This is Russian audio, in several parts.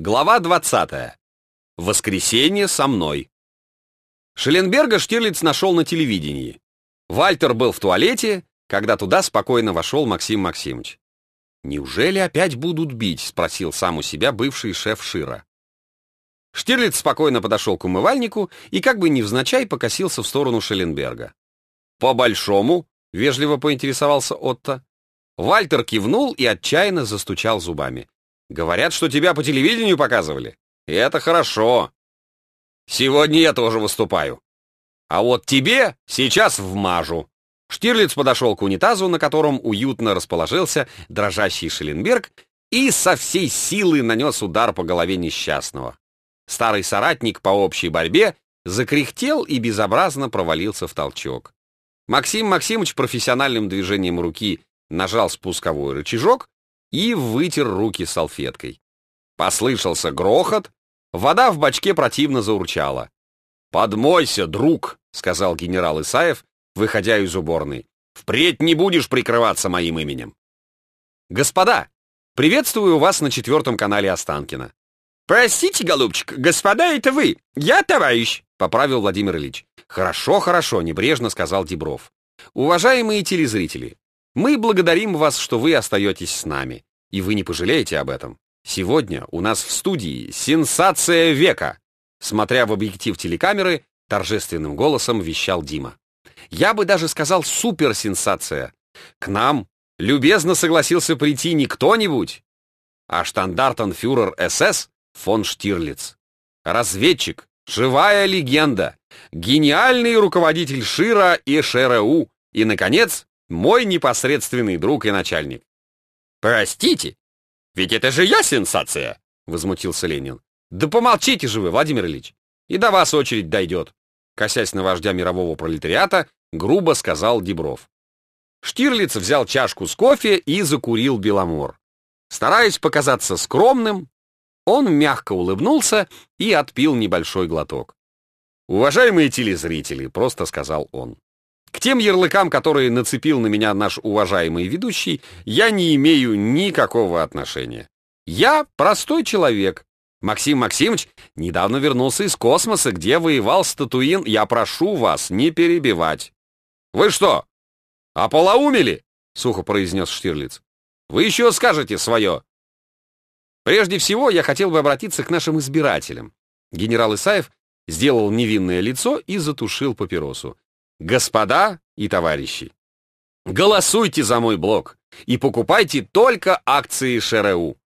Глава 20. Воскресенье со мной. Шелленберга Штирлиц нашел на телевидении. Вальтер был в туалете, когда туда спокойно вошел Максим Максимович. «Неужели опять будут бить?» — спросил сам у себя бывший шеф Шира. Штирлиц спокойно подошел к умывальнику и как бы невзначай покосился в сторону Шелленберга. «По-большому?» — вежливо поинтересовался Отто. Вальтер кивнул и отчаянно застучал зубами. Говорят, что тебя по телевидению показывали. И это хорошо. Сегодня я тоже выступаю. А вот тебе сейчас вмажу. Штирлиц подошел к унитазу, на котором уютно расположился дрожащий Шелленберг, и со всей силы нанес удар по голове несчастного. Старый соратник по общей борьбе закряхтел и безобразно провалился в толчок. Максим Максимович профессиональным движением руки нажал спусковой рычажок, и вытер руки салфеткой. Послышался грохот, вода в бачке противно заурчала. «Подмойся, друг», — сказал генерал Исаев, выходя из уборной. «Впредь не будешь прикрываться моим именем». «Господа, приветствую вас на четвертом канале Останкина». «Простите, голубчик, господа, это вы. Я товарищ», — поправил Владимир Ильич. «Хорошо, хорошо», — небрежно сказал Дебров. «Уважаемые телезрители, мы благодарим вас, что вы остаетесь с нами, и вы не пожалеете об этом. Сегодня у нас в студии сенсация века. Смотря в объектив телекамеры, торжественным голосом вещал Дима. Я бы даже сказал суперсенсация. К нам любезно согласился прийти не кто-нибудь, а штандартенфюрер СС фон Штирлиц. Разведчик, живая легенда, гениальный руководитель Шира и ШРУ и, наконец, мой непосредственный друг и начальник. «Простите, ведь это же я сенсация!» — возмутился Ленин. «Да помолчите же вы, Владимир Ильич, и до вас очередь дойдет!» Косясь на вождя мирового пролетариата, грубо сказал Дебров. Штирлиц взял чашку с кофе и закурил Беломор. Стараясь показаться скромным, он мягко улыбнулся и отпил небольшой глоток. «Уважаемые телезрители», — просто сказал он, к тем ярлыкам, которые нацепил на меня наш уважаемый ведущий, я не имею никакого отношения. Я простой человек. Максим Максимович недавно вернулся из космоса, где воевал с Татуин. Я прошу вас не перебивать. Вы что, ополоумели? Сухо произнес Штирлиц. Вы еще скажете свое. Прежде всего, я хотел бы обратиться к нашим избирателям. Генерал Исаев сделал невинное лицо и затушил папиросу. Господа и товарищи, голосуйте за мой блог и покупайте только акции ШРУ.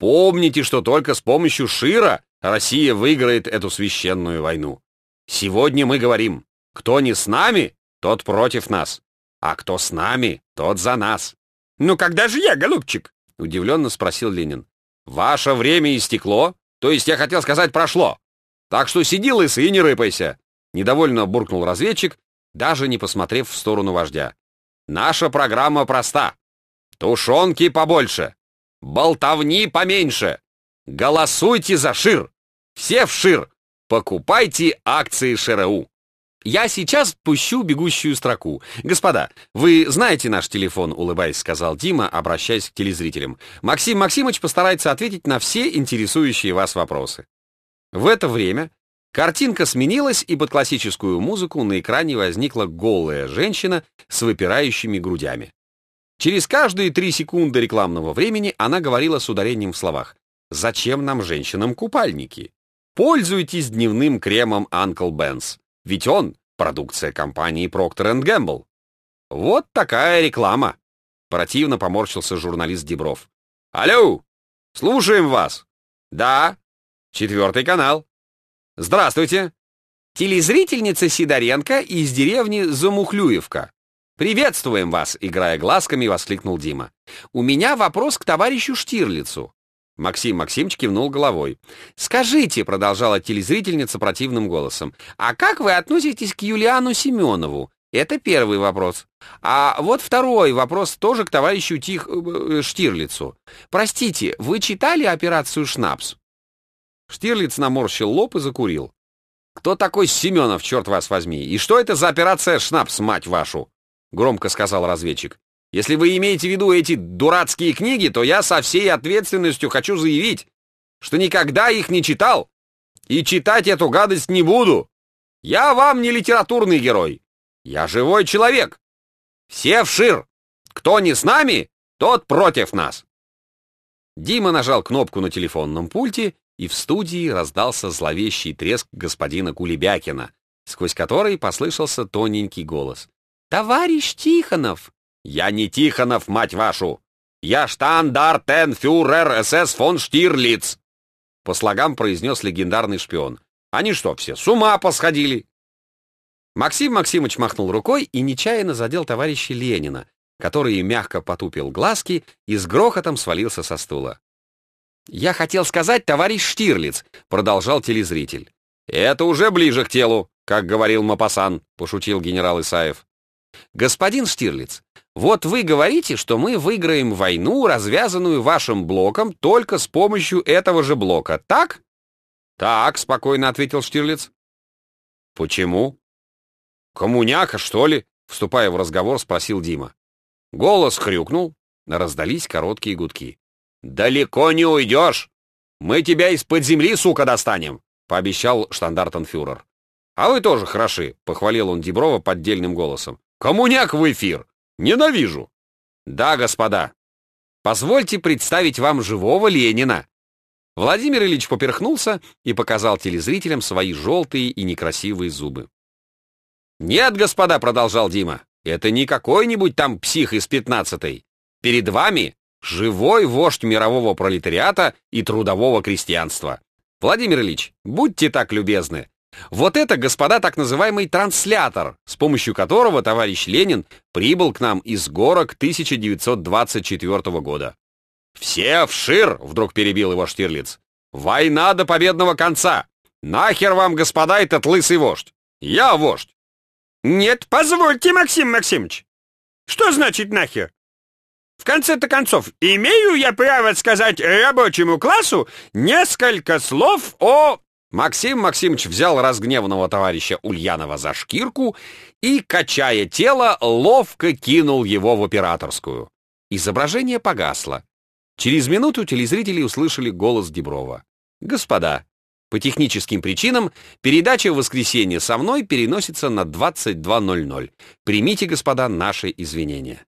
Помните, что только с помощью Шира Россия выиграет эту священную войну. Сегодня мы говорим, кто не с нами, тот против нас, а кто с нами, тот за нас. «Ну когда же я, голубчик?» — удивленно спросил Ленин. «Ваше время истекло, то есть я хотел сказать прошло. Так что сиди лысый и не рыпайся!» Недовольно буркнул разведчик даже не посмотрев в сторону вождя. «Наша программа проста. Тушенки побольше, болтовни поменьше. Голосуйте за Шир. Все в Шир. Покупайте акции ШРУ. Я сейчас пущу бегущую строку. Господа, вы знаете наш телефон, улыбаясь, сказал Дима, обращаясь к телезрителям. Максим Максимович постарается ответить на все интересующие вас вопросы. В это время Картинка сменилась, и под классическую музыку на экране возникла голая женщина с выпирающими грудями. Через каждые три секунды рекламного времени она говорила с ударением в словах «Зачем нам женщинам купальники? Пользуйтесь дневным кремом Uncle Ben's, ведь он — продукция компании Procter Gamble». Вот такая реклама. Противно поморщился журналист Дебров. «Алло! Слушаем вас!» «Да, четвертый канал». Здравствуйте. Телезрительница Сидоренко из деревни Замухлюевка. Приветствуем вас, играя глазками, воскликнул Дима. У меня вопрос к товарищу Штирлицу. Максим Максимович кивнул головой. «Скажите», — продолжала телезрительница противным голосом, «а как вы относитесь к Юлиану Семенову? Это первый вопрос. А вот второй вопрос тоже к товарищу Тих... Э, Штирлицу. Простите, вы читали операцию «Шнапс»? Штирлиц наморщил лоб и закурил. «Кто такой Семенов, черт вас возьми? И что это за операция «Шнапс», мать вашу?» — громко сказал разведчик. «Если вы имеете в виду эти дурацкие книги, то я со всей ответственностью хочу заявить, что никогда их не читал и читать эту гадость не буду. Я вам не литературный герой. Я живой человек. Все вшир. Кто не с нами, тот против нас. Дима нажал кнопку на телефонном пульте, и в студии раздался зловещий треск господина Кулебякина, сквозь который послышался тоненький голос. «Товарищ Тихонов!» «Я не Тихонов, мать вашу! Я штандартенфюрер СС фон Штирлиц!» По слогам произнес легендарный шпион. «Они что, все с ума посходили?» Максим Максимович махнул рукой и нечаянно задел товарища Ленина, который мягко потупил глазки и с грохотом свалился со стула. «Я хотел сказать, товарищ Штирлиц», — продолжал телезритель. «Это уже ближе к телу, как говорил Мапасан», — пошутил генерал Исаев. «Господин Штирлиц, вот вы говорите, что мы выиграем войну, развязанную вашим блоком, только с помощью этого же блока, так?» «Так», — спокойно ответил Штирлиц. «Почему?» «Коммуняка, что ли?» — вступая в разговор, спросил Дима. Голос хрюкнул, раздались короткие гудки. «Далеко не уйдешь! Мы тебя из-под земли, сука, достанем!» — пообещал штандартенфюрер. «А вы тоже хороши», — похвалил он Деброва поддельным голосом. «Коммуняк в эфир! Ненавижу!» «Да, господа, позвольте представить вам живого Ленина!» Владимир Ильич поперхнулся и показал телезрителям свои желтые и некрасивые зубы. «Нет, господа», — продолжал Дима, — «это не какой-нибудь там псих из пятнадцатой. Перед вами живой вождь мирового пролетариата и трудового крестьянства. Владимир Ильич, будьте так любезны. Вот это, господа, так называемый транслятор, с помощью которого товарищ Ленин прибыл к нам из горок 1924 года. «Все вшир!» — вдруг перебил его Штирлиц. «Война до победного конца! Нахер вам, господа, этот лысый вождь! Я вождь! «Нет, позвольте, Максим Максимович. Что значит нахер? В конце-то концов, имею я право сказать рабочему классу несколько слов о...» Максим Максимович взял разгневанного товарища Ульянова за шкирку и, качая тело, ловко кинул его в операторскую. Изображение погасло. Через минуту телезрители услышали голос Деброва. «Господа, по техническим причинам передача в воскресенье со мной переносится на 22.00. Примите, господа, наши извинения.